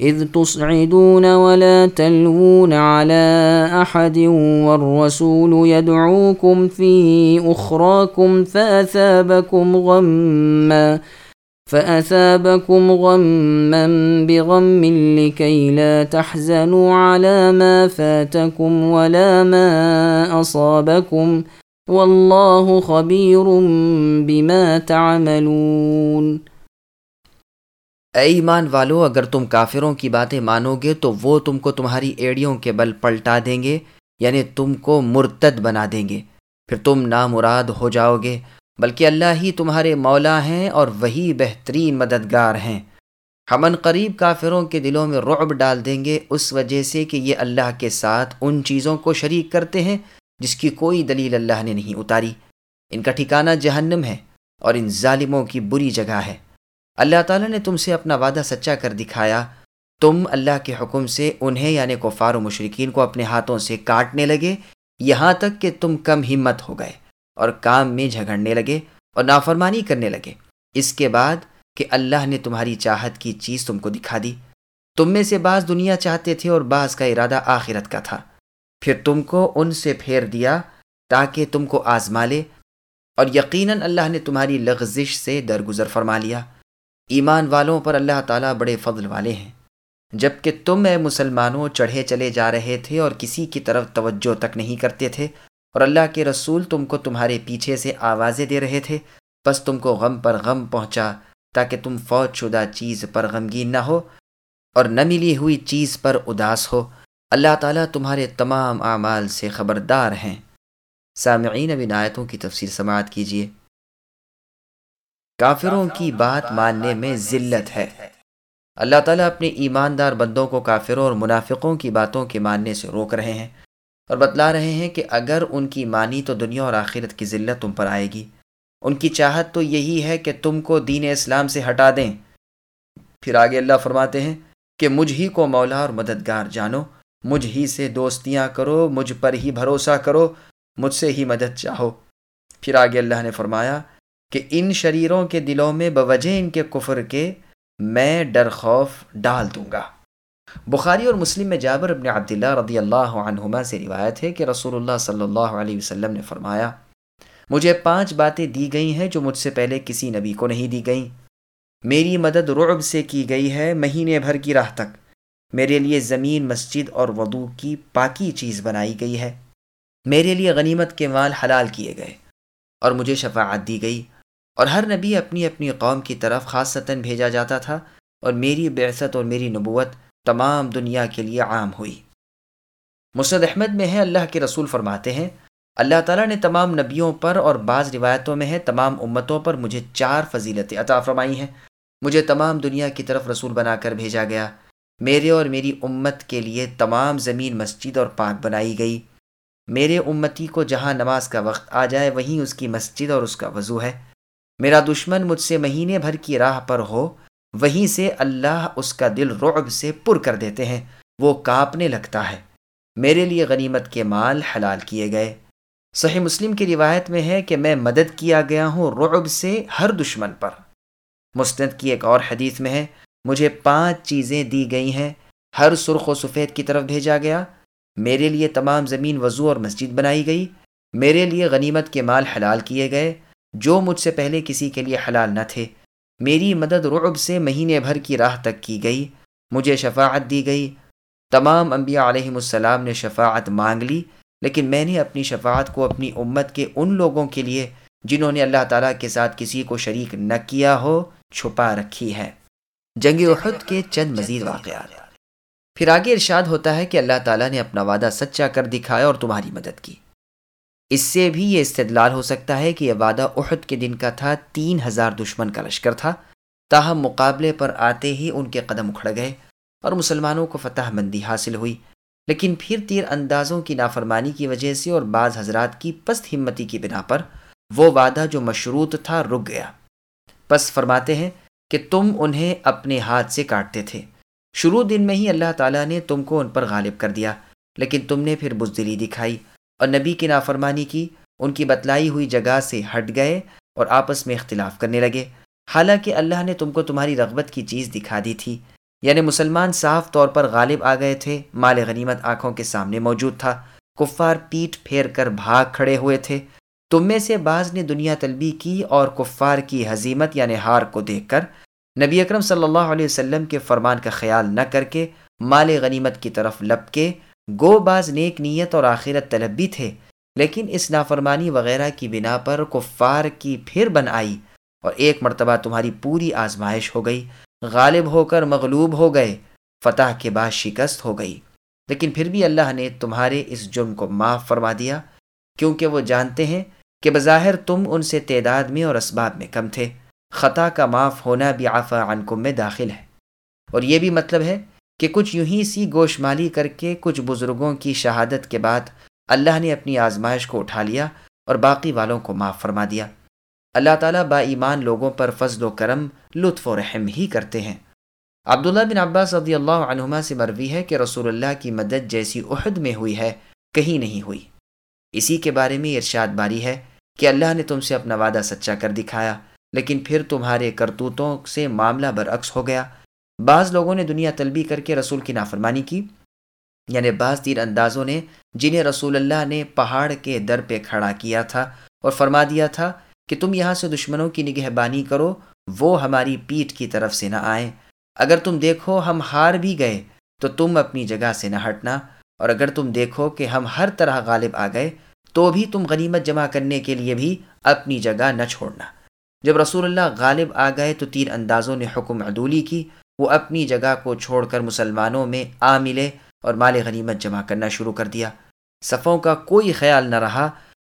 إذ تصعدون ولا تلوون على أحد والرسول يدعوكم في أخراكم فأثابكم غمّا فأثابكم غما بغم لكي لا تحزنوا على ما فاتكم ولا ما أصابكم والله خبير بما تعملون اے ایمان والو، اگر تم کافروں کی باتیں مانو گے تو وہ تم کو تمہاری ایڑیوں کے بل پلٹا دیں گے یعنی تم کو مرتد بنا دیں گے۔ پھر تم نامراد ہو جاؤ گے، بلکہ اللہ ہی تمہارے مولا ہیں اور وہی بہترین مددگار ہیں۔ ہمن قریب کافروں کے دلوں میں رعب ڈال دیں گے، اس وجہ سے کہ یہ اللہ کے ساتھ ان چیزوں کو شریک کرتے ہیں جس کی کوئی دلیل اللہ نے نہیں اتاری۔ ان کا ٹھکانہ جہنم ہے اور ان ظالموں کی بری جگہ ہے۔ اللہ تعالیٰ نے تم سے اپنا وعدہ سچا کر دکھایا۔ تم اللہ کے حکم سے انہیں یعنی کفار و مشرقین کو اپنے ہاتھوں سے کاٹنے لگے۔ یہاں تک کہ تم کم ہمت ہو گئے اور کام میں جھگڑنے لگے اور نافرمانی کرنے لگے۔ اس کے بعد کہ اللہ نے تمہاری چاہت کی چیز تم کو دکھا دی۔ تم میں سے بعض دنیا چاہتے تھے اور بعض کا ارادہ آخرت کا تھا۔ پھر تم کو ان سے پھیر دیا تاکہ تم کو آزما لے اور یقیناً اللہ نے تمہاری لغزش سے درگزر فرما لیا۔ ایمان والوں پر اللہ تعالیٰ بڑے فضل والے ہیں۔ جبکہ تم اے مسلمانوں چڑھے چلے جا رہے تھے اور کسی کی طرف توجہ تک نہیں کرتے تھے، اور اللہ کے رسول تم کو تمہارے پیچھے سے آوازیں دے رہے تھے، بس تم کو غم پر غم پہنچا تاکہ تم فوج شدہ چیز پر غمگین نہ ہو اور نہ ملی ہوئی چیز پر اداس ہو۔ اللہ تعالیٰ تمہارے تمام اعمال سے خبردار ہیں۔ سامعین، اب آیتوں کی تفصیل سماعت کیجیے۔ کافروں کی بات ماننے میں ذلت ہے۔ اللہ تعالیٰ اپنے ایماندار بندوں کو کافروں اور منافقوں کی باتوں کے ماننے سے روک رہے ہیں اور بتلا رہے ہیں کہ اگر ان کی مانی تو دنیا اور آخرت کی ذلت تم پر آئے گی۔ ان کی چاہت تو یہی ہے کہ تم کو دین اسلام سے ہٹا دیں۔ پھر آگے اللہ فرماتے ہیں کہ مجھ ہی کو مولا اور مددگار جانو، مجھ ہی سے دوستیاں کرو، مجھ پر ہی بھروسہ کرو، مجھ سے ہی مدد چاہو۔ پھر آگے اللہ نے فرمایا کہ ان شریروں کے دلوں میں بوجہ ان کے کفر کے میں ڈر خوف ڈال دوں گا۔ بخاری اور مسلم میں جابر ابن عبداللہ رضی اللہ عنہما سے روایت ہے کہ رسول اللہ صلی اللہ علیہ وسلم نے فرمایا، مجھے پانچ باتیں دی گئی ہیں جو مجھ سے پہلے کسی نبی کو نہیں دی گئیں۔ میری مدد رعب سے کی گئی ہے مہینے بھر کی راہ تک۔ میرے لیے زمین، مسجد اور وضو کی پاکی چیز بنائی گئی ہے۔ میرے لیے غنیمت کے مال حلال کیے گئے اور مجھے شفاعت دی گئی۔ اور ہر نبی اپنی اپنی قوم کی طرف خاصتاً بھیجا جاتا تھا اور میری بعثت اور میری نبوت تمام دنیا کے لیے عام ہوئی۔ مسد احمد میں ہے، اللہ کے رسول فرماتے ہیں، اللہ تعالیٰ نے تمام نبیوں پر اور بعض روایتوں میں ہے، تمام امتوں پر مجھے چار فضیلتیں عطا فرمائی ہیں۔ مجھے تمام دنیا کی طرف رسول بنا کر بھیجا گیا۔ میرے اور میری امت کے لیے تمام زمین، مسجد اور پاک بنائی گئی۔ میرے امتی کو جہاں نماز کا وقت آ جائے، وہیں اس کی مسجد اور اس کا وضو ہے۔ میرا دشمن مجھ سے مہینے بھر کی راہ پر ہو، وہیں سے اللہ اس کا دل رعب سے پر کر دیتے ہیں، وہ کاپنے لگتا ہے۔ میرے لیے غنیمت کے مال حلال کیے گئے۔ صحیح مسلم کی روایت میں ہے کہ میں مدد کیا گیا ہوں رعب سے ہر دشمن پر۔ مستند کی ایک اور حدیث میں ہے، مجھے پانچ چیزیں دی گئی ہیں، ہر سرخ و سفید کی طرف بھیجا گیا۔ میرے لیے تمام زمین وضو اور مسجد بنائی گئی۔ میرے لیے غنیمت کے مال حلال کیے گئے۔ جو مجھ سے پہلے کسی کے لیے حلال نہ تھے۔ میری مدد رعب سے مہینے بھر کی راہ تک کی گئی۔ مجھے شفاعت دی گئی۔ تمام انبیاء علیہم السلام نے شفاعت مانگ لی، لیکن میں نے اپنی شفاعت کو اپنی امت کے ان لوگوں کے لیے جنہوں نے اللہ تعالیٰ کے ساتھ کسی کو شریک نہ کیا ہو، چھپا رکھی ہے۔ جنگ احد کے چند مزید واقعات۔ پھر آگے ارشاد ہوتا ہے کہ اللہ تعالیٰ نے اپنا وعدہ سچا کر دکھایا اور تمہاری مدد کی۔ اس سے بھی یہ استدلال ہو سکتا ہے کہ یہ وعدہ احد کے دن کا تھا، تین ہزار دشمن کا لشکر تھا۔ تاہم مقابلے پر آتے ہی ان کے قدم اکھڑ گئے اور مسلمانوں کو فتح مندی حاصل ہوئی۔ لیکن پھر تیر اندازوں کی نافرمانی کی وجہ سے اور بعض حضرات کی پست ہمتی کی بنا پر وہ وعدہ جو مشروط تھا رک گیا۔ پس فرماتے ہیں کہ تم انہیں اپنے ہاتھ سے کاٹتے تھے۔ شروع دن میں ہی اللہ تعالیٰ نے تم کو ان پر غالب کر دیا، لیکن تم نے پھر بزدلی دکھائی۔ اور نبی کی نافرمانی کی، ان کی بتلائی ہوئی جگہ سے ہٹ گئے اور آپس میں اختلاف کرنے لگے۔ حالانکہ اللہ نے تم کو تمہاری رغبت کی چیز دکھا دی تھی۔ یعنی مسلمان صاف طور پر غالب آ گئے تھے، مال غنیمت آنکھوں کے سامنے موجود تھا۔ کفار پیٹ پھیر کر بھاگ کھڑے ہوئے تھے۔ تم میں سے بعض نے دنیا طلبی کی اور کفار کی حزیمت یعنی ہار کو دیکھ کر نبی اکرم صلی اللہ علیہ وسلم کے فرمان کا خیال نہ کر کے مال غنیمت کی طرف لپ کے گو باز نیک نیت اور آخرت طلب بھی تھے، لیکن اس نافرمانی وغیرہ کی بنا پر کفار کی پھر بن آئی اور ایک مرتبہ تمہاری پوری آزمائش ہو گئی، غالب ہو کر مغلوب ہو گئے، فتح کے بعد شکست ہو گئی۔ لیکن پھر بھی اللہ نے تمہارے اس جرم کو معاف فرما دیا، کیونکہ وہ جانتے ہیں کہ بظاہر تم ان سے تعداد میں اور اسباب میں کم تھے۔ خطا کا معاف ہونا بھی آفا عنکم میں داخل ہے۔ اور یہ بھی مطلب ہے کہ کچھ یوں ہی سی گوشمالی کر کے کچھ بزرگوں کی شہادت کے بعد اللہ نے اپنی آزمائش کو اٹھا لیا اور باقی والوں کو معاف فرما دیا۔ اللہ تعالیٰ با ایمان لوگوں پر فضل و کرم، لطف و رحم ہی کرتے ہیں۔ عبداللہ بن عباس رضی اللہ عنہما سے مروی ہے کہ رسول اللہ کی مدد جیسی عہد میں ہوئی ہے، کہیں نہیں ہوئی۔ اسی کے بارے میں ارشاد باری ہے کہ اللہ نے تم سے اپنا وعدہ سچا کر دکھایا، لیکن پھر تمہارے کرتوتوں سے معاملہ برعکس ہو گیا۔ بعض لوگوں نے دنیا طلبی کر کے رسول کی نافرمانی کی یعنی بعض تیر اندازوں نے جنہیں رسول اللہ نے پہاڑ کے در پہ کھڑا کیا تھا اور فرما دیا تھا کہ تم یہاں سے دشمنوں کی نگہبانی کرو، وہ ہماری پیٹھ کی طرف سے نہ آئیں۔ اگر تم دیکھو ہم ہار بھی گئے، تو تم اپنی جگہ سے نہ ہٹنا۔ اور اگر تم دیکھو کہ ہم ہر طرح غالب آ گئے، تو بھی تم غنیمت جمع کرنے کے لیے بھی اپنی جگہ نہ چھوڑنا۔ جب رسول اللہ غالب آ گئے، تو تیر اندازوں نے حکم عدولی کی۔ وہ اپنی جگہ کو چھوڑ کر مسلمانوں میں آ ملے اور مال غنیمت جمع کرنا شروع کر دیا۔ صفوں کا کوئی خیال نہ رہا۔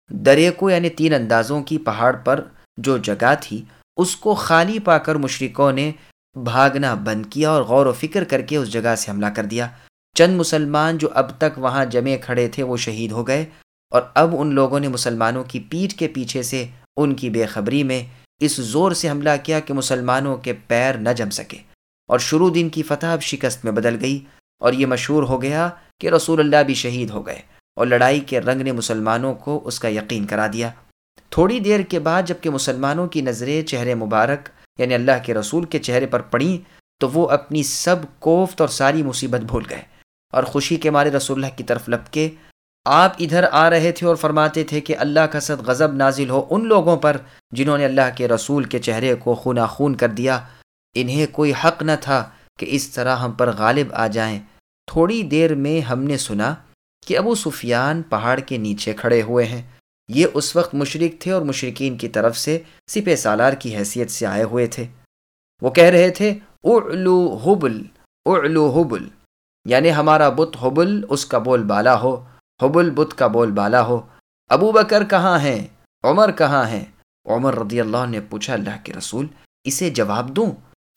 درے کو یعنی تین اندازوں کی پہاڑ پر جو جگہ تھی، اس کو خالی پا کر مشرقوں نے بھاگنا بند کیا اور غور و فکر کر کے اس جگہ سے حملہ کر دیا۔ چند مسلمان جو اب تک وہاں جمے کھڑے تھے، وہ شہید ہو گئے اور اب ان لوگوں نے مسلمانوں کی پیٹھ کے پیچھے سے ان کی بے خبری میں اس زور سے حملہ کیا کہ مسلمانوں کے پیر نہ جم سکے۔ اور شروع دن کی فتح اب شکست میں بدل گئی اور یہ مشہور ہو گیا کہ رسول اللہ بھی شہید ہو گئے اور لڑائی کے رنگ نے مسلمانوں کو اس کا یقین کرا دیا۔ تھوڑی دیر کے بعد جبکہ مسلمانوں کی نظریں چہرے مبارک یعنی اللہ کے رسول کے چہرے پر پڑیں تو وہ اپنی سب کوفت اور ساری مصیبت بھول گئے اور خوشی کے مارے رسول اللہ کی طرف لپ کے آپ ادھر آ رہے تھے اور فرماتے تھے کہ اللہ کا صد غضب نازل ہو ان لوگوں پر جنہوں نے اللہ کے رسول کے چہرے کو خونا خون کر دیا۔ انہیں کوئی حق نہ تھا کہ اس طرح ہم پر غالب آ جائیں۔ تھوڑی دیر میں ہم نے سنا کہ ابو سفیان پہاڑ کے نیچے کھڑے ہوئے ہیں۔ یہ اس وقت مشرق تھے اور مشرقین کی طرف سے سپہ سالار کی حیثیت سے آئے ہوئے تھے۔ وہ کہہ رہے تھے، اعلو حبل اعلو حبل یعنی ہمارا بت حبل، اس کا بول بالا ہو۔ حبل بت کا بول بالا ہو۔ ابو بکر کہاں ہیں؟ عمر کہاں ہیں؟ عمر رضی اللہ نے پوچھا، اللہ کے رسول، اسے جواب دوں؟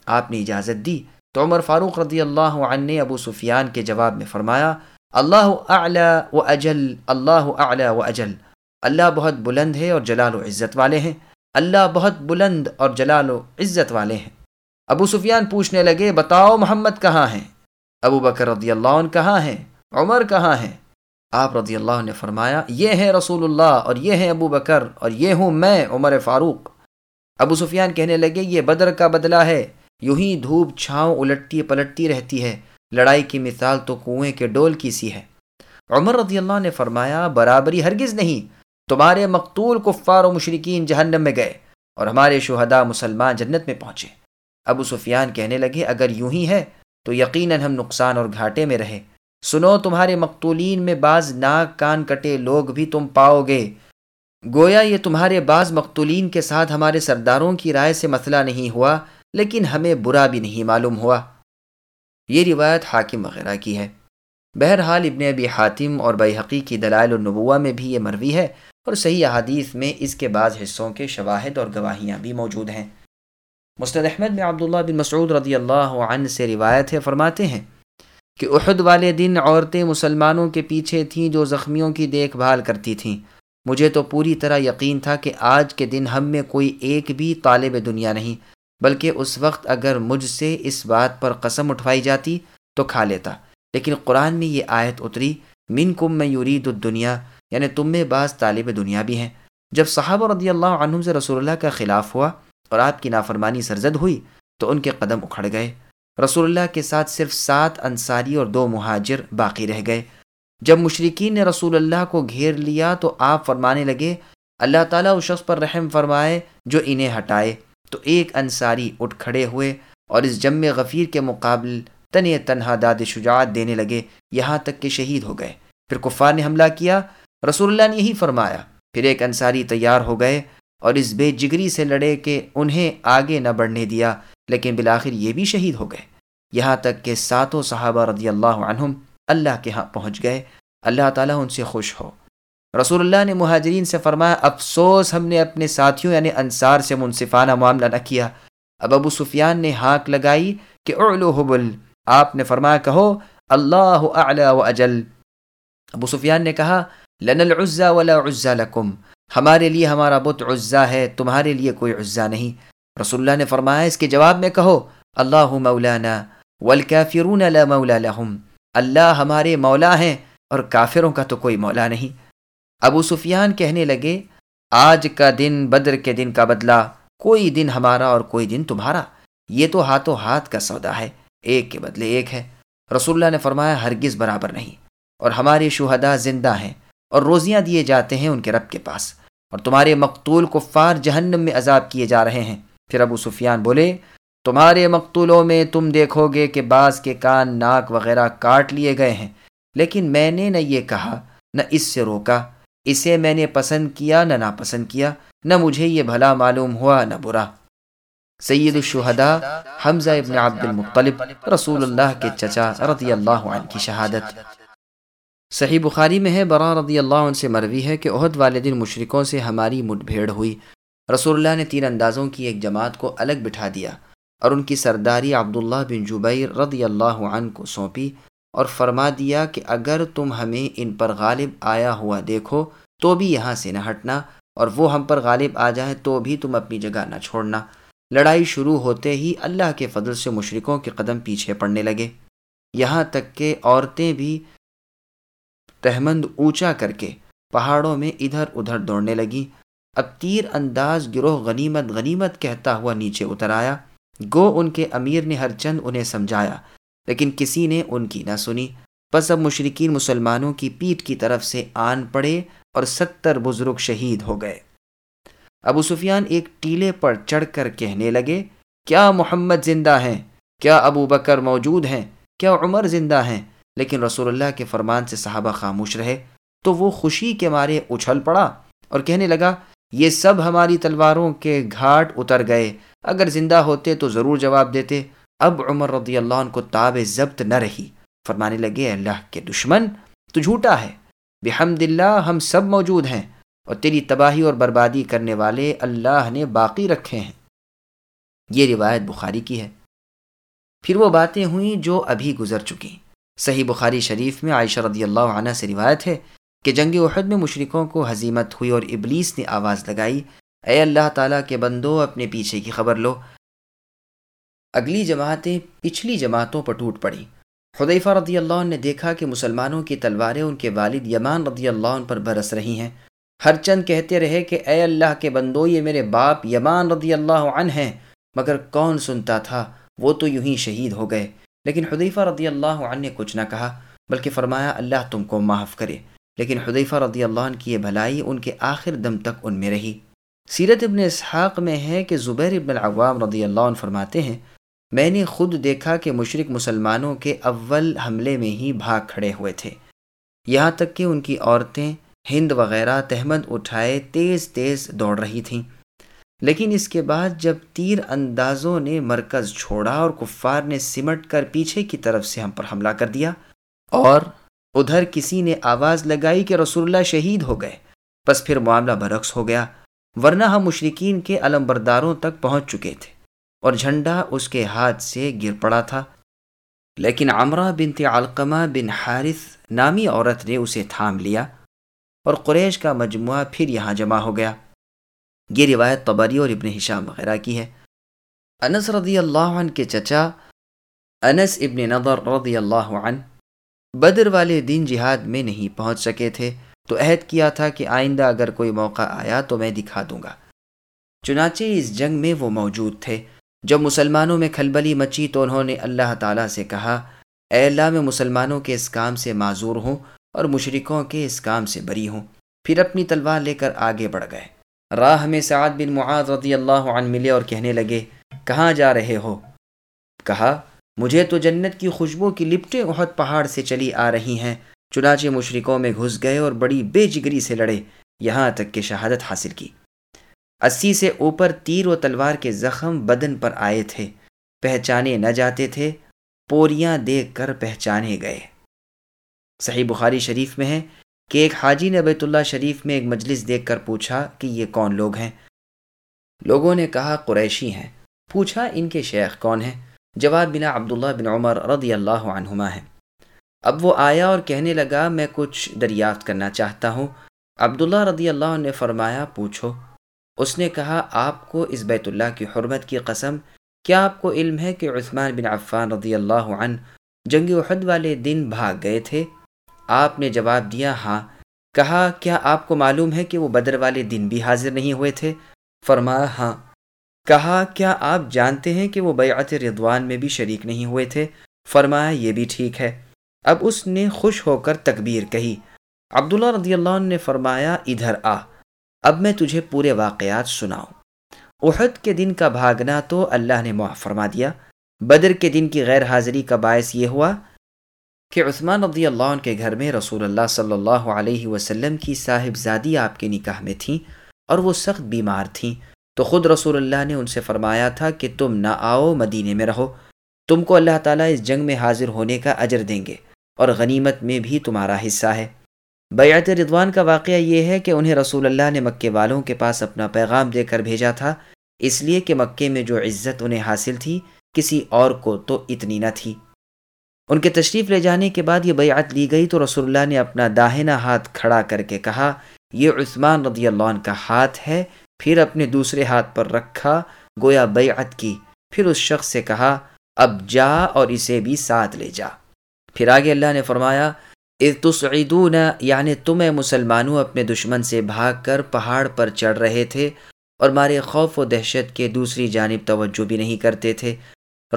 آپ نے اجازت دی۔ تو عمر فاروق رضی اللہ عنہ نے ابو سفیان کے جواب میں فرمایا، اللہ اعلی و اجل، اللہ اعلی و اجل۔ اللہ بہت بلند ہے اور جلال و عزت والے ہیں۔ اللہ بہت بلند اور جلال و عزت والے ہیں۔ ابو سفیان پوچھنے لگے، بتاؤ محمد کہاں ہیں؟ ابو بکر رضی اللہ عنہ کہاں ہیں؟ عمر کہاں ہیں؟ آپ رضی اللہ نے فرمایا، یہ ہے رسول اللہ اور یہ ہے ابو بکر اور یہ ہوں میں، عمر فاروق۔ ابو سفیان کہنے لگے، یہ بدر کا بدلہ ہے۔ یوں ہی دھوپ چھاؤں الٹتی پلٹتی رہتی ہے۔ لڑائی کی مثال تو کنویں کے ڈول کی سی ہے۔ عمر رضی اللہ نے فرمایا، برابری ہرگز نہیں۔ تمہارے مقتول کفار و مشرقین جہنم میں گئے اور ہمارے شہداء مسلمان جنت میں پہنچے۔ ابو سفیان کہنے لگے، اگر یوں ہی ہے تو یقیناً ہم نقصان اور گھاٹے میں رہے۔ سنو، تمہارے مقتولین میں بعض ناک کان کٹے لوگ بھی تم پاؤ گے۔ گویا یہ تمہارے بعض مقتولین کے ساتھ ہمارے سرداروں کی رائے سے مسئلہ نہیں ہوا۔ لیکن ہمیں برا بھی نہیں معلوم ہوا۔ یہ روایت حاکم وغیرہ کی ہے۔ بہرحال ابن ابی حاتم اور بحقی کی دلائل النبوہ میں بھی یہ مروی ہے اور صحیح احادیث میں اس کے بعض حصوں کے شواہد اور گواہیاں بھی موجود ہیں۔ مستد احمد میں عبداللہ بن مسعود رضی اللہ عنہ سے روایت ہے، فرماتے ہیں کہ احد والے دن عورتیں مسلمانوں کے پیچھے تھیں جو زخمیوں کی دیکھ بھال کرتی تھیں۔ مجھے تو پوری طرح یقین تھا کہ آج کے دن ہم میں کوئی ایک بھی طالب دنیا نہیں۔ بلکہ اس وقت اگر مجھ سے اس بات پر قسم اٹھوائی جاتی تو کھا لیتا۔ لیکن قرآن میں یہ آیت اتری من کم میں یورید الدنیا یعنی تم میں بعض طالب دنیا بھی ہیں۔ جب صحابہ رضی اللہ عنہ سے رسول اللہ کا خلاف ہوا اور آپ کی نافرمانی سرزد ہوئی، تو ان کے قدم اکھڑ گئے۔ رسول اللہ کے ساتھ صرف سات انصاری اور دو مہاجر باقی رہ گئے۔ جب مشرقین نے رسول اللہ کو گھیر لیا تو آپ فرمانے لگے، اللہ تعالیٰ اس شخص پر رحم فرمائے جو انہیں ہٹائے۔ تو ایک انصاری اٹھ کھڑے ہوئے اور اس جم غفیر کے مقابل تن تنہا داد شجاعت دینے لگے، یہاں تک کہ شہید ہو گئے۔ پھر کفار نے حملہ کیا، رسول اللہ نے یہی فرمایا۔ پھر ایک انصاری تیار ہو گئے اور اس بے جگری سے لڑے کہ انہیں آگے نہ بڑھنے دیا، لیکن بالآخر یہ بھی شہید ہو گئے۔ یہاں تک کہ ساتوں صحابہ رضی اللہ عنہم اللہ کے ہاں پہنچ گئے۔ اللہ تعالیٰ ان سے خوش ہو۔ رسول اللہ نے مہاجرین سے فرمایا، افسوس ہم نے اپنے ساتھیوں یعنی انصار سے منصفانہ معاملہ نہ کیا۔ اب ابو سفیان نے ہانک لگائی کہ اعلو حبل۔ آپ نے فرمایا، کہو، اللہ اعلی و اجل۔ ابو سفیان نے کہا لن العزا ولا عزا لکم۔ ہمارے لیے ہمارا بت عزا ہے، تمہارے لیے کوئی عزا نہیں۔ رسول اللہ نے فرمایا، اس کے جواب میں کہو، اللہ مولانا، والکافرون لا مولا لهم اللہ ہمارے مولا ہیں اور کافروں کا تو کوئی مولا نہیں۔ ابو سفیان کہنے لگے، آج کا دن بدر کے دن کا بدلہ، کوئی دن ہمارا اور کوئی دن تمہارا۔ یہ تو ہاتھوں ہاتھ کا سودا ہے، ایک کے بدلے ایک ہے۔ رسول اللہ نے فرمایا، ہرگز برابر نہیں۔ اور ہمارے شہداء زندہ ہیں اور روزیاں دیے جاتے ہیں ان کے رب کے پاس۔ اور تمہارے مقتول کفار جہنم میں عذاب کیے جا رہے ہیں۔ پھر ابو سفیان بولے، تمہارے مقتولوں میں تم دیکھو گے کہ بعض کے کان ناک وغیرہ کاٹ لیے گئے ہیں، لیکن میں نے نہ یہ کہا، نہ اس سے روکا۔ اسے میں نے پسند کیا، نہ ناپسند کیا، نہ مجھے یہ بھلا معلوم ہوا، نہ برا۔ سید الشہداء حمزہ ابن عبد المطلب، رسول اللہ کے چچا رضی اللہ عنہ کی شہادت۔ صحیح بخاری میں ہے، برا رضی اللہ عنہ سے مروی ہے کہ عہد والدین مشرکوں سے ہماری مٹ بھیڑ ہوئی۔ رسول اللہ نے تین اندازوں کی ایک جماعت کو الگ بٹھا دیا اور ان کی سرداری عبداللہ بن جبیر رضی اللہ عنہ کو سونپی۔ اور فرما دیا کہ اگر تم ہمیں ان پر غالب آیا ہوا دیکھو تو بھی یہاں سے نہ ہٹنا، اور وہ ہم پر غالب آ جائیں تو بھی تم اپنی جگہ نہ چھوڑنا۔ لڑائی شروع ہوتے ہی اللہ کے فضل سے مشرکوں کے قدم پیچھے پڑنے لگے۔ یہاں تک کہ عورتیں بھی تہمند اونچا کر کے پہاڑوں میں ادھر ادھر دوڑنے لگی اب تیر انداز گروہ غنیمت غنیمت کہتا ہوا نیچے اتر آیا۔ گو ان کے امیر نے ہر چند انہیں سمجھایا۔ لیکن کسی نے ان کی نہ سنی۔ بس اب مشرقین مسلمانوں کی پیٹ کی طرف سے آن پڑے اور ستر بزرگ شہید ہو گئے۔ ابو سفیان ایک ٹیلے پر چڑھ کر کہنے لگے، کیا محمد زندہ ہیں؟ کیا ابو بکر موجود ہیں؟ کیا عمر زندہ ہیں؟ لیکن رسول اللہ کے فرمان سے صحابہ خاموش رہے۔ تو وہ خوشی کے مارے اچھل پڑا اور کہنے لگا، یہ سب ہماری تلواروں کے گھاٹ اتر گئے، اگر زندہ ہوتے تو ضرور جواب دیتے۔ اب عمر رضی اللہ عنہ کو تاب ضبط نہ رہی۔ فرمانے لگے، اللہ کے دشمن، تو جھوٹا ہے۔ بحمد اللہ، ہم سب موجود ہیں۔ اور تیری تباہی اور بربادی کرنے والے اللہ نے باقی رکھے ہیں۔ یہ روایت بخاری کی ہے۔ پھر وہ باتیں ہوئیں جو ابھی گزر چکی۔ صحیح بخاری شریف میں عائشہ رضی اللہ عنہ سے روایت ہے کہ جنگ احد میں مشرقوں کو حزیمت ہوئی اور ابلیس نے آواز لگائی، اے اللہ تعالیٰ کے بندو، اپنے پیچھے کی خبر لو۔ اگلی جماعتیں پچھلی جماعتوں پر ٹوٹ پڑی حدیفہ رضی اللہ عنہ نے دیکھا کہ مسلمانوں کی تلواریں ان کے والد یمان رضی اللہ عنہ پر برس رہی ہیں۔ ہر چند کہتے رہے کہ اے اللہ کے بندو، یہ میرے باپ یمان رضی اللہ عنہ ہیں، مگر کون سنتا تھا؟ وہ تو یوں ہی شہید ہو گئے۔ لیکن حدیفہ رضی اللہ عنہ نے کچھ نہ کہا، بلکہ فرمایا، اللہ تم کو معاف کرے۔ لیکن حدیفہ رضی اللہ عنہ کی یہ بھلائی ان کے آخر دم تک ان میں رہی۔ سیرت ابن اسحاق میں ہے کہ زبیر ابن العوام رضی اللہ عنہ فرماتے ہیں میں نے خود دیکھا کہ مشرق مسلمانوں کے اول حملے میں ہی بھاگ کھڑے ہوئے تھے۔ یہاں تک کہ ان کی عورتیں ہند وغیرہ تحمد اٹھائے تیز تیز دوڑ رہی تھیں۔ لیکن اس کے بعد جب تیر اندازوں نے مرکز چھوڑا اور کفار نے سمٹ کر پیچھے کی طرف سے ہم پر حملہ کر دیا، اور ادھر کسی نے آواز لگائی کہ رسول اللہ شہید ہو گئے، بس پھر معاملہ برعکس ہو گیا، ورنہ ہم مشرقین کے علم برداروں تک پہنچ چکے تھے۔ اور جھنڈا اس کے ہاتھ سے گر پڑا تھا۔ لیکن عمرہ بنت علقمہ بن حارث نامی عورت نے اسے تھام لیا اور قریش کا مجموعہ پھر یہاں جمع ہو گیا۔ یہ روایت طبری اور ابن ہشام وغیرہ کی ہے۔ انس رضی اللہ عنہ کے چچا انس ابن نظر رضی اللہ عنہ بدر والے دن جہاد میں نہیں پہنچ سکے تھے۔ تو عہد کیا تھا کہ آئندہ اگر کوئی موقع آیا تو میں دکھا دوں گا۔ چنانچہ اس جنگ میں وہ موجود تھے۔ جب مسلمانوں میں کھلبلی مچی تو انہوں نے اللہ تعالیٰ سے کہا، اے اللہ، میں مسلمانوں کے اس کام سے معذور ہوں اور مشرکوں کے اس کام سے بری ہوں۔ پھر اپنی تلوار لے کر آگے بڑھ گئے۔ راہ میں سعد بن معاذ رضی اللہ عنہ ملے اور کہنے لگے، کہاں جا رہے ہو؟ کہا، مجھے تو جنت کی خوشبو کی لپٹیں احد پہاڑ سے چلی آ رہی ہیں، چنانچہ مشرکوں میں گھس گئے اور بڑی بے جگری سے لڑے، یہاں تک کہ شہادت حاصل کی۔ اسی سے اوپر تیر و تلوار کے زخم بدن پر آئے تھے۔ پہچانے نہ جاتے تھے، پوریاں دیکھ کر پہچانے گئے۔ صحیح بخاری شریف میں ہے کہ ایک حاجی نے بیت اللہ شریف میں ایک مجلس دیکھ کر پوچھا کہ یہ کون لوگ ہیں۔ لوگوں نے کہا، قریشی ہیں۔ پوچھا، ان کے شیخ کون ہیں؟ جواب بنا عبداللہ بن عمر رضی اللہ عنہما ہیں۔ اب وہ آیا اور کہنے لگا، میں کچھ دریافت کرنا چاہتا ہوں۔ عبداللہ رضی اللہ عنہ نے فرمایا، پوچھو۔ اس نے کہا، آپ کو اس بیت اللہ کی حرمت کی قسم، کیا آپ کو علم ہے کہ عثمان بن عفان رضی اللہ عنہ جنگ احد والے دن بھاگ گئے تھے؟ آپ نے جواب دیا ہاں۔ کہا، کیا آپ کو معلوم ہے کہ وہ بدر والے دن بھی حاضر نہیں ہوئے تھے؟ فرمایا ہاں۔ کہا، کیا آپ جانتے ہیں کہ وہ بیعت رضوان میں بھی شریک نہیں ہوئے تھے؟ فرمایا یہ بھی ٹھیک ہے۔ اب اس نے خوش ہو کر تکبیر کہی۔ عبداللہ رضی اللہ عنہ نے فرمایا، ادھر آ۔ اب میں تجھے پورے واقعات سناؤں۔ احد کے دن کا بھاگنا تو اللہ نے معاف فرما دیا۔ بدر کے دن کی غیر حاضری کا باعث یہ ہوا کہ عثمان رضی اللہ عنہ کے گھر میں رسول اللہ صلی اللہ علیہ وسلم کی صاحب زادی آپ کے نکاح میں تھیں اور وہ سخت بیمار تھیں۔ تو خود رسول اللہ نے ان سے فرمایا تھا کہ تم نہ آؤ، مدینے میں رہو۔ تم کو اللہ تعالیٰ اس جنگ میں حاضر ہونے کا اجر دیں گے اور غنیمت میں بھی تمہارا حصہ ہے۔ بیعت رضوان کا واقعہ یہ ہے کہ انہیں رسول اللہ نے مکے والوں کے پاس اپنا پیغام دے کر بھیجا تھا۔ اس لیے کہ مکے میں جو عزت انہیں حاصل تھی، کسی اور کو تو اتنی نہ تھی۔ ان کے تشریف لے جانے کے بعد یہ بیعت لی گئی تو رسول اللہ نے اپنا داہنا ہاتھ کھڑا کر کے کہا، یہ عثمان رضی اللہ عنہ کا ہاتھ ہے۔ پھر اپنے دوسرے ہاتھ پر رکھا، گویا بیعت کی۔ پھر اس شخص سے کہا، اب جا اور اسے بھی ساتھ لے جا۔ پھر آگے اللہ نے فرمایا تصعدون یعنی تم مسلمانوں اپنے دشمن سے بھاگ کر پہاڑ پر چڑھ رہے تھے اور مارے خوف و دہشت کے دوسری جانب توجہ بھی نہیں کرتے تھے۔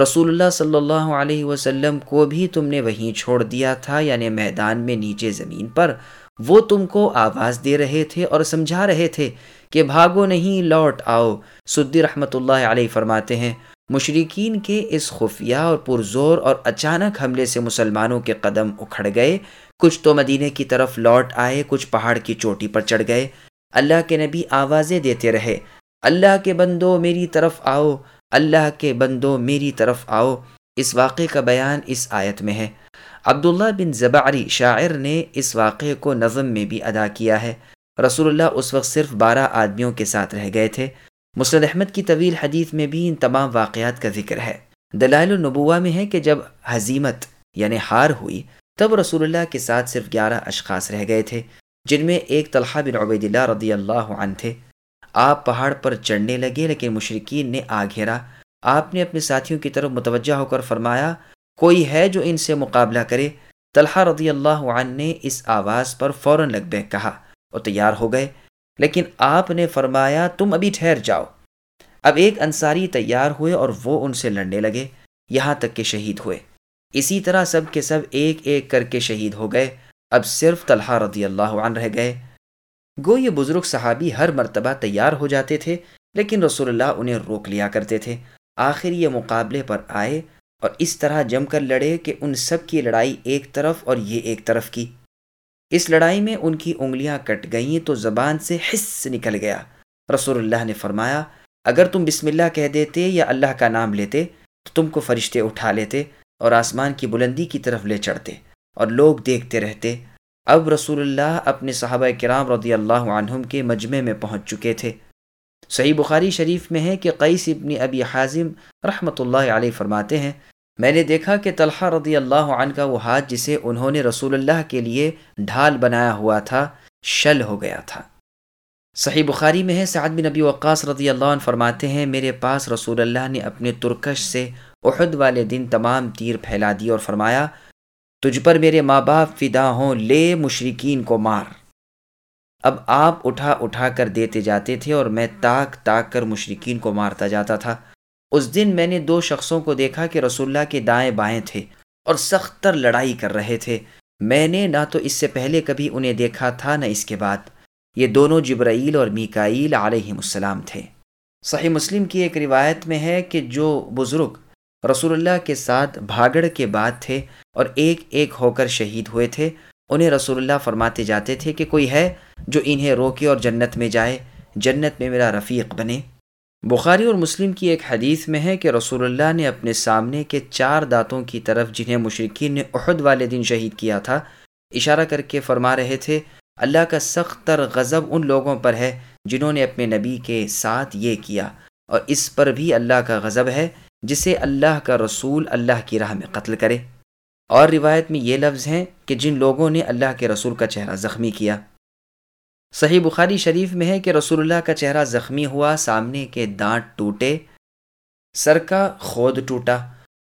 رسول اللہ صلی اللہ علیہ وسلم کو بھی تم نے وہیں چھوڑ دیا تھا یعنی میدان میں نیچے زمین پر۔ وہ تم کو آواز دے رہے تھے اور سمجھا رہے تھے کہ بھاگو نہیں، لوٹ آؤ۔ سدی رحمۃ اللہ علیہ فرماتے ہیں مشرقین کے اس خفیہ اور پرزور اور اچانک حملے سے مسلمانوں کے قدم اکھڑ گئے۔ کچھ تو مدینے کی طرف لوٹ آئے، کچھ پہاڑ کی چوٹی پر چڑھ گئے۔ اللہ کے نبی آوازیں دیتے رہے۔ اللہ کے بندو میری طرف آؤ، اللہ کے بندو میری طرف آؤ۔ اس واقعے کا بیان اس آیت میں ہے۔ عبداللہ بن زبعری شاعر نے اس واقعے کو نظم میں بھی ادا کیا ہے۔ رسول اللہ اس وقت صرف بارہ آدمیوں کے ساتھ رہ گئے تھے۔ مسرد احمد کی طویل حدیث میں بھی ان تمام واقعات کا ذکر ہے۔ دلائل النبوہ میں ہے کہ جب حزیمت یعنی ہار ہوئی، تب رسول اللہ کے ساتھ صرف گیارہ اشخاص رہ گئے تھے، جن میں ایک طلحہ بن عبید اللہ رضی اللہ عنہ تھے۔ آپ پہاڑ پر چڑھنے لگے، لیکن مشرقین نے آ گھیرا۔ آپ نے اپنے ساتھیوں کی طرف متوجہ ہو کر فرمایا، کوئی ہے جو ان سے مقابلہ کرے؟ طلحہ رضی اللہ عنہ نے اس آواز پر فوراً لگ بے کہا اور تیار ہو گئے۔ لیکن آپ نے فرمایا تم ابھی ٹھہر جاؤ۔ اب ایک انصاری تیار ہوئے اور وہ ان سے لڑنے لگے۔ یہاں تک کہ شہید ہوئے۔ اسی طرح سب کے سب ایک ایک کر کے شہید ہو گئے۔ اب صرف طلحہ رضی اللہ عنہ رہ گئے۔ گو یہ بزرگ صحابی ہر مرتبہ تیار ہو جاتے تھے، لیکن رسول اللہ انہیں روک لیا کرتے تھے۔ آخر یہ مقابلے پر آئے اور اس طرح جم کر لڑے کہ ان سب کی لڑائی ایک طرف اور یہ ایک طرف کی۔ اس لڑائی میں ان کی انگلیاں کٹ گئیں تو زبان سے حص نکل گیا۔ رسول اللہ نے فرمایا، اگر تم بسم اللہ کہہ دیتے یا اللہ کا نام لیتے، تو تم کو فرشتے اٹھا لیتے اور آسمان کی بلندی کی طرف لے چڑھتے اور لوگ دیکھتے رہتے۔ اب رسول اللہ اپنے صحابہ کرام رضی اللہ عنہم کے مجمع میں پہنچ چکے تھے۔ صحیح بخاری شریف میں ہے کہ قیس ابن ابی حازم رحمۃ اللہ علیہ فرماتے ہیں میں نے دیکھا کہ طلحہ رضی اللہ عنہ کا وہ ہاتھ جسے انہوں نے رسول اللہ کے لیے ڈھال بنایا ہوا تھا، شل ہو گیا تھا۔ صحیح بخاری میں ہے، سعد بن نبی وقاص رضی اللہ عنہ فرماتے ہیں، میرے پاس رسول اللہ نے اپنے ترکش سے احد والے دن تمام تیر پھیلا دی اور فرمایا، تجھ پر میرے ماں باپ فدا ہوں، لے مشرقین کو مار۔ اب آپ اٹھا اٹھا کر دیتے جاتے تھے اور میں تاک تاک کر مشرقین کو مارتا جاتا تھا۔ اس دن میں نے دو شخصوں کو دیکھا کہ رسول اللہ کے دائیں بائیں تھے اور سخت تر لڑائی کر رہے تھے۔ میں نے نہ تو اس سے پہلے کبھی انہیں دیکھا تھا نہ اس کے بعد۔ یہ دونوں جبرائیل اور میکائیل علیہ السلام تھے۔ صحیح مسلم کی ایک روایت میں ہے کہ جو بزرگ رسول اللہ کے ساتھ بھاگڑ کے بعد تھے اور ایک ایک ہو کر شہید ہوئے تھے، انہیں رسول اللہ فرماتے جاتے تھے کہ کوئی ہے جو انہیں روکے اور جنت میں جائے، جنت میں میرا رفیق بنے۔ بخاری اور مسلم کی ایک حدیث میں ہے کہ رسول اللہ نے اپنے سامنے کے چار دانتوں کی طرف جنہیں مشرقین نے احد والے دن شہید کیا تھا، اشارہ کر کے فرما رہے تھے، اللہ کا سخت تر غضب ان لوگوں پر ہے جنہوں نے اپنے نبی کے ساتھ یہ کیا۔ اور اس پر بھی اللہ کا غضب ہے، جسے اللہ کا رسول اللہ کی راہ میں قتل کرے۔ اور روایت میں یہ لفظ ہیں کہ جن لوگوں نے اللہ کے رسول کا چہرہ زخمی کیا۔ صحیح بخاری شریف میں ہے کہ رسول اللہ کا چہرہ زخمی ہوا، سامنے کے دانت ٹوٹے، سر کا خود ٹوٹا۔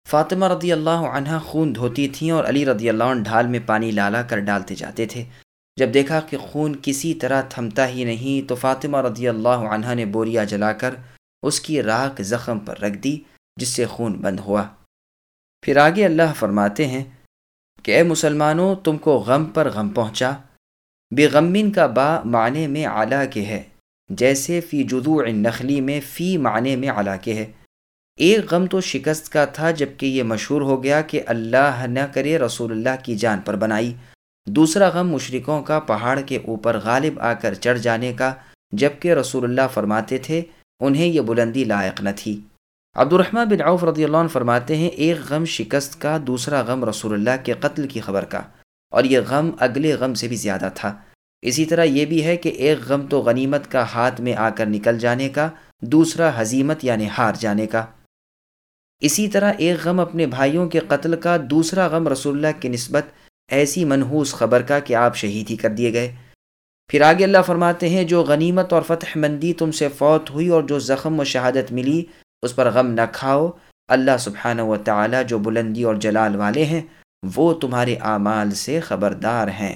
فاطمہ رضی اللہ عنہ خون دھوتی تھیں اور علی رضی اللہ عنہ ڈھال میں پانی لالا کر ڈالتے جاتے تھے۔ جب دیکھا کہ خون کسی طرح تھمتا ہی نہیں، تو فاطمہ رضی اللہ عنہ نے بوریا جلا کر اس کی راک زخم پر رکھ دی، جس سے خون بند ہوا۔ پھر آگے اللہ فرماتے ہیں کہ، اے مسلمانوں، تم کو غم پر غم پہنچا۔ بے کا با معنی میں اعلیٰ کے ہے، جیسے فی جدو نخلی میں فی معنی میں اعلیٰ کے ہے۔ ایک غم تو شکست کا تھا جبکہ یہ مشہور ہو گیا کہ اللہ نہ کرے رسول اللہ کی جان پر بنائی۔ دوسرا غم مشرقوں کا پہاڑ کے اوپر غالب آ کر چڑھ جانے کا جبکہ رسول اللہ فرماتے تھے، انہیں یہ بلندی لائق نہ تھی۔ عبد الرحمٰ بن عوف رضی اللہ عنہ فرماتے ہیں، ایک غم شکست کا، دوسرا غم رسول اللہ کے قتل کی خبر کا۔ اور یہ غم اگلے غم سے بھی زیادہ تھا۔ اسی طرح یہ بھی ہے کہ ایک غم تو غنیمت کا ہاتھ میں آ کر نکل جانے کا، دوسرا حزیمت یعنی ہار جانے کا۔ اسی طرح ایک غم اپنے بھائیوں کے قتل کا، دوسرا غم رسول اللہ کی نسبت ایسی منحوس خبر کا کہ آپ شہید ہی کر دیے گئے۔ پھر آگے اللہ فرماتے ہیں، جو غنیمت اور فتح مندی تم سے فوت ہوئی اور جو زخم و شہادت ملی، اس پر غم نہ کھاؤ۔ اللہ سبحانہ و تعالی جو بلندی اور جلال والے ہیں وہ تمہارے اعمال سے خبردار ہیں۔